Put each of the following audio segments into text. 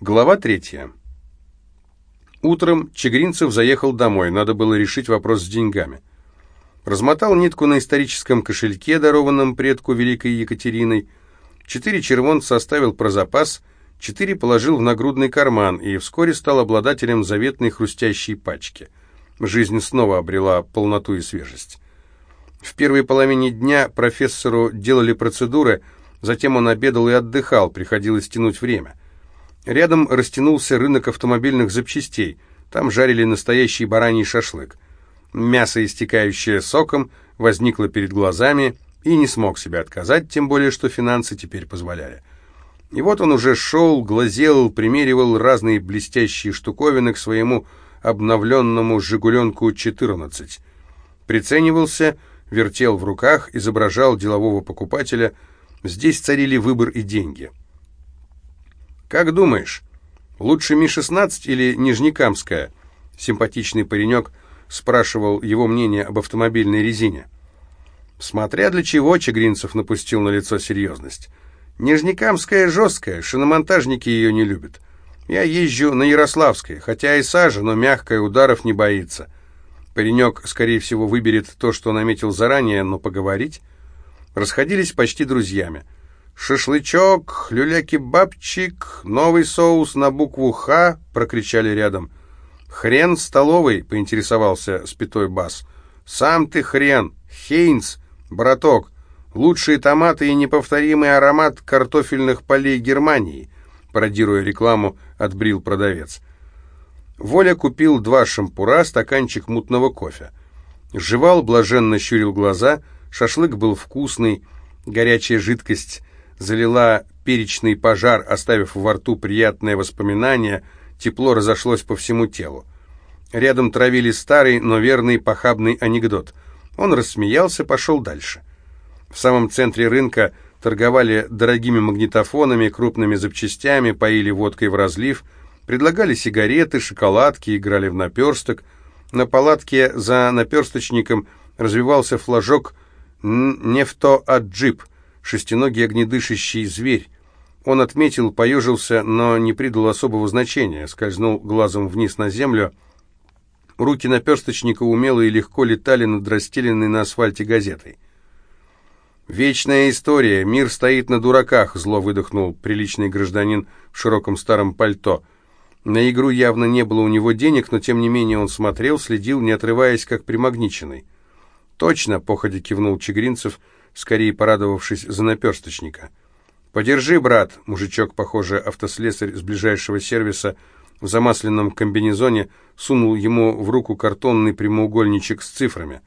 Глава третья. Утром Чегринцев заехал домой, надо было решить вопрос с деньгами. Размотал нитку на историческом кошельке, дарованном предку Великой Екатериной. Четыре червон составил про запас, четыре положил в нагрудный карман и вскоре стал обладателем заветной хрустящей пачки. Жизнь снова обрела полноту и свежесть. В первой половине дня профессору делали процедуры, затем он обедал и отдыхал, приходилось тянуть время – Рядом растянулся рынок автомобильных запчастей. Там жарили настоящий бараний шашлык. Мясо, истекающее соком, возникло перед глазами и не смог себе отказать, тем более, что финансы теперь позволяли. И вот он уже шел, глазел, примеривал разные блестящие штуковины к своему обновленному «Жигуленку-14». Приценивался, вертел в руках, изображал делового покупателя. Здесь царили выбор и деньги. «Как думаешь, лучше Ми-16 или Нижнекамская?» Симпатичный паренек спрашивал его мнение об автомобильной резине. Смотря для чего, Чегринцев напустил на лицо серьезность. Нижнекамская жесткая, шиномонтажники ее не любят. Я езжу на Ярославской, хотя и сажа, но мягкая, ударов не боится. Паренек, скорее всего, выберет то, что наметил заранее, но поговорить... Расходились почти друзьями. «Шашлычок, люля-кебабчик, новый соус на букву «Х», — прокричали рядом. «Хрен столовый», — поинтересовался спитой бас. «Сам ты хрен, Хейнс, браток, лучшие томаты и неповторимый аромат картофельных полей Германии», — пародируя рекламу, отбрил продавец. Воля купил два шампура, стаканчик мутного кофе. Жевал, блаженно щурил глаза, шашлык был вкусный, горячая жидкость залила перечный пожар, оставив во рту приятное воспоминание, тепло разошлось по всему телу. Рядом травили старый, но верный похабный анекдот. Он рассмеялся, пошел дальше. В самом центре рынка торговали дорогими магнитофонами, крупными запчастями, поили водкой в разлив, предлагали сигареты, шоколадки, играли в наперсток. На палатке за наперсточником развивался флажок «Нефтоаджип», шестиногий огнедышащий зверь. Он отметил, поежился, но не придал особого значения, скользнул глазом вниз на землю. Руки наперсточника умело и легко летали над расстеленной на асфальте газетой. «Вечная история, мир стоит на дураках», — зло выдохнул приличный гражданин в широком старом пальто. На игру явно не было у него денег, но тем не менее он смотрел, следил, не отрываясь, как примагниченный. «Точно», — походя кивнул Чегринцев, — скорее порадовавшись за наперсточника. «Подержи, брат!» Мужичок, похоже, автослесарь с ближайшего сервиса, в замасленном комбинезоне сунул ему в руку картонный прямоугольничек с цифрами.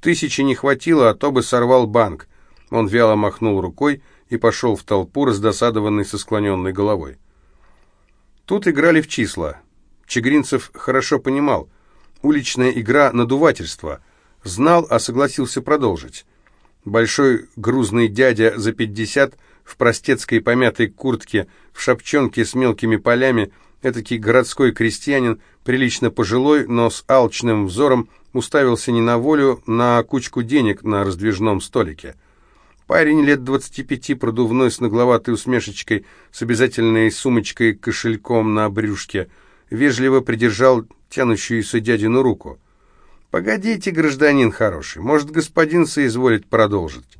Тысячи не хватило, а то бы сорвал банк. Он вяло махнул рукой и пошел в толпу, раздосадованный со склоненной головой. Тут играли в числа. Чегринцев хорошо понимал. Уличная игра — надувательство. Знал, а согласился продолжить. Большой грузный дядя за пятьдесят в простецкой помятой куртке, в шапчонке с мелкими полями, этакий городской крестьянин, прилично пожилой, но с алчным взором, уставился не на волю, на кучку денег на раздвижном столике. Парень лет двадцати пяти, продувной, с нагловатой усмешечкой, с обязательной сумочкой-кошельком на брюшке, вежливо придержал тянущуюся дядину руку. «Погодите, гражданин хороший, может, господин соизволит продолжить?»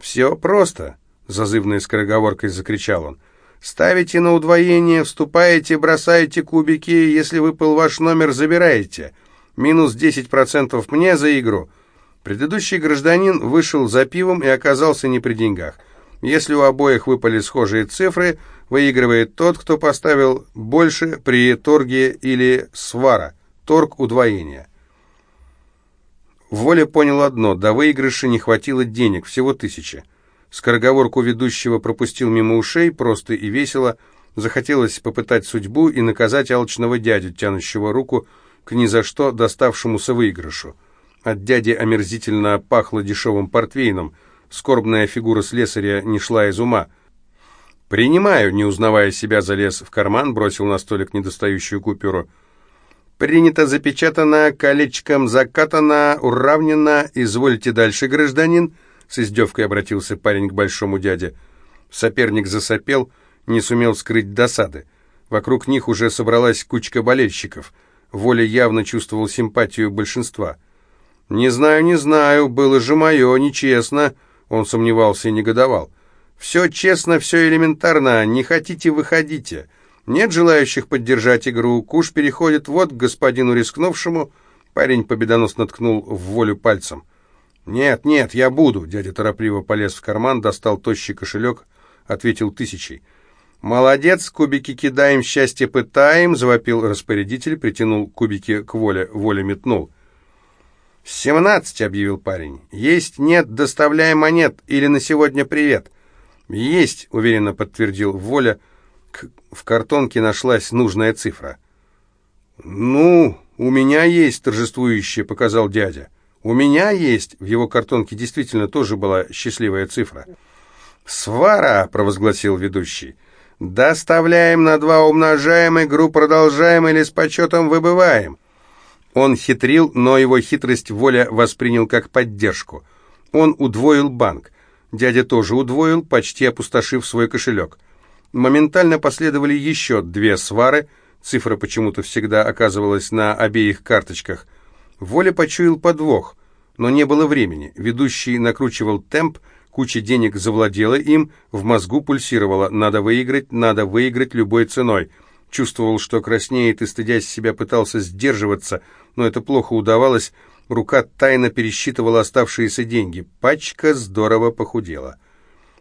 «Все просто», — зазывной скороговоркой закричал он. «Ставите на удвоение, вступаете, бросаете кубики, если выпал ваш номер, забираете. Минус 10% мне за игру». Предыдущий гражданин вышел за пивом и оказался не при деньгах. Если у обоих выпали схожие цифры, выигрывает тот, кто поставил больше при торге или свара, торг удвоения. Воля понял одно, до выигрыша не хватило денег, всего тысячи. Скороговорку ведущего пропустил мимо ушей, просто и весело. Захотелось попытать судьбу и наказать алчного дядю, тянущего руку к ни за что доставшемуся выигрышу. От дяди омерзительно пахло дешевым портвейном. Скорбная фигура слесаря не шла из ума. «Принимаю», не узнавая себя, залез в карман, бросил на столик недостающую купюру. Принято, запечатано, колечком закатано, уравнено. Извольте дальше, гражданин. С издевкой обратился парень к большому дяде. Соперник засопел, не сумел скрыть досады. Вокруг них уже собралась кучка болельщиков. Воля явно чувствовал симпатию большинства. «Не знаю, не знаю, было же мое, нечестно», — он сомневался и негодовал. «Все честно, все элементарно, не хотите, выходите. Нет желающих поддержать игру, куш переходит вот к господину рискнувшему». Парень победоносно ткнул в волю пальцем. «Нет, нет, я буду!» Дядя торопливо полез в карман, достал тощий кошелек, ответил тысячей. «Молодец, кубики кидаем, счастье пытаем!» — завопил распорядитель, притянул кубики к воле, воля метнул. «Семнадцать!» — объявил парень. «Есть, нет, доставляем монет, или на сегодня привет!» «Есть!» — уверенно подтвердил воля. В картонке нашлась нужная цифра. «Ну, у меня есть!» — торжествующе показал дядя. «У меня есть!» — в его картонке действительно тоже была счастливая цифра. «Свара!» — провозгласил ведущий. «Доставляем на два умножаем, игру продолжаем или с почетом выбываем». Он хитрил, но его хитрость воля воспринял как поддержку. Он удвоил банк. Дядя тоже удвоил, почти опустошив свой кошелек. Моментально последовали еще две свары. Цифра почему-то всегда оказывалась на обеих карточках. Воля почуял подвох, но не было времени. Ведущий накручивал темп, Куча денег завладела им, в мозгу пульсировало «надо выиграть, надо выиграть любой ценой». Чувствовал, что краснеет и, стыдясь себя, пытался сдерживаться, но это плохо удавалось. Рука тайно пересчитывала оставшиеся деньги. Пачка здорово похудела.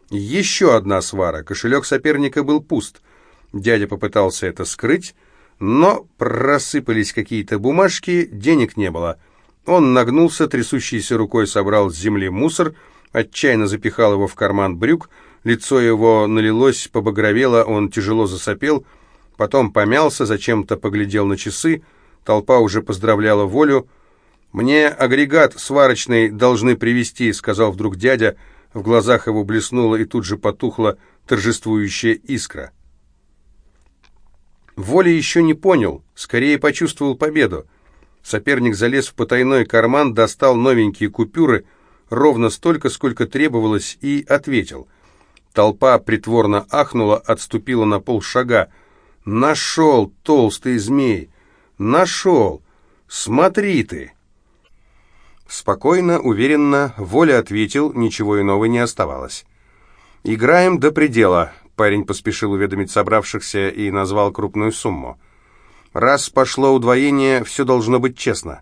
Еще одна свара. Кошелек соперника был пуст. Дядя попытался это скрыть, но просыпались какие-то бумажки, денег не было. Он нагнулся, трясущейся рукой собрал с земли мусор — отчаянно запихал его в карман брюк, лицо его налилось, побагровело, он тяжело засопел, потом помялся, зачем-то поглядел на часы, толпа уже поздравляла волю. «Мне агрегат сварочный должны привезти», — сказал вдруг дядя, в глазах его блеснула и тут же потухла торжествующая искра. Воля еще не понял, скорее почувствовал победу. Соперник залез в потайной карман, достал новенькие купюры — ровно столько, сколько требовалось, и ответил. Толпа притворно ахнула, отступила на полшага. «Нашел, толстый змей! Нашел! Смотри ты!» Спокойно, уверенно, Воля ответил, ничего иного не оставалось. «Играем до предела», — парень поспешил уведомить собравшихся и назвал крупную сумму. «Раз пошло удвоение, все должно быть честно.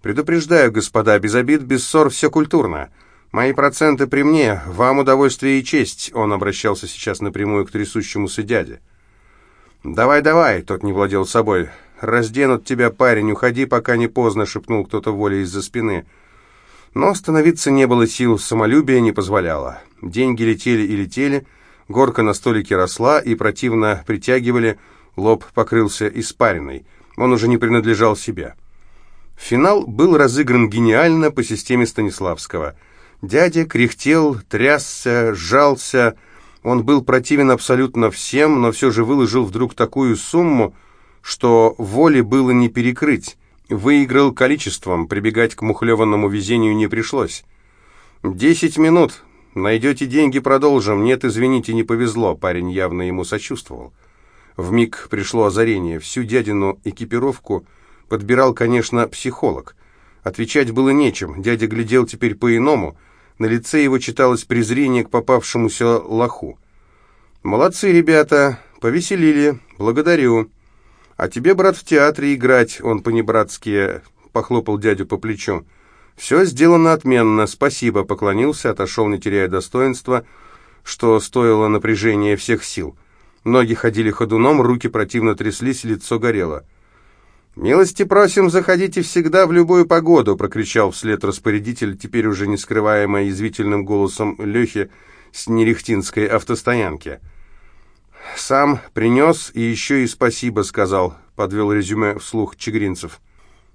Предупреждаю, господа, без обид, без ссор, все культурно. Мои проценты при мне, вам удовольствие и честь, он обращался сейчас напрямую к трясущемуся дяде. «Давай, давай», — тот не владел собой. «Разденут тебя, парень, уходи, пока не поздно», — шепнул кто-то волей из-за спины. Но остановиться не было сил, самолюбие не позволяло. Деньги летели и летели, горка на столике росла и противно притягивали, лоб покрылся испариной. Он уже не принадлежал себе. Финал был разыгран гениально по системе Станиславского. Дядя кряхтел, трясся, сжался. Он был противен абсолютно всем, но все же выложил вдруг такую сумму, что воли было не перекрыть. Выиграл количеством, прибегать к мухлеванному везению не пришлось. «Десять минут. Найдете деньги, продолжим. Нет, извините, не повезло». Парень явно ему сочувствовал. Вмиг пришло озарение. Всю дядину экипировку – Подбирал, конечно, психолог. Отвечать было нечем, дядя глядел теперь по-иному. На лице его читалось презрение к попавшемуся лоху. «Молодцы, ребята, повеселили, благодарю. А тебе, брат, в театре играть», — он по-небратски похлопал дядю по плечу. «Все сделано отменно, спасибо», — поклонился, отошел, не теряя достоинства, что стоило напряжения всех сил. Ноги ходили ходуном, руки противно тряслись, лицо горело. «Милости просим, заходите всегда в любую погоду», — прокричал вслед распорядитель, теперь уже не скрываемо язвительным голосом Лехи с Нерехтинской автостоянки. «Сам принес и еще и спасибо сказал», — подвел резюме вслух Чегринцев.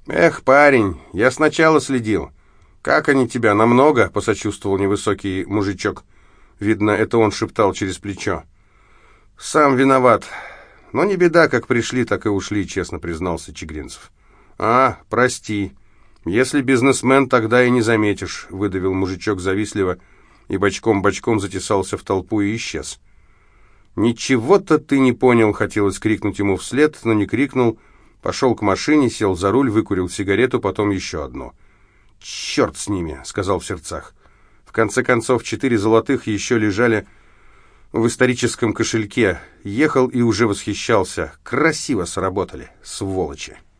«Эх, парень, я сначала следил. Как они тебя, намного?» — посочувствовал невысокий мужичок. Видно, это он шептал через плечо. «Сам виноват. Но не беда, как пришли, так и ушли, честно признался Чегринцев. А, прости. Если бизнесмен, тогда и не заметишь, выдавил мужичок завистливо и бочком-бочком затесался в толпу и исчез. «Ничего-то ты не понял», — хотелось крикнуть ему вслед, но не крикнул. Пошел к машине, сел за руль, выкурил сигарету, потом еще одну. «Черт с ними», — сказал в сердцах. В конце концов, четыре золотых еще лежали в историческом кошельке. Ехал и уже восхищался. Красиво сработали, сволочи.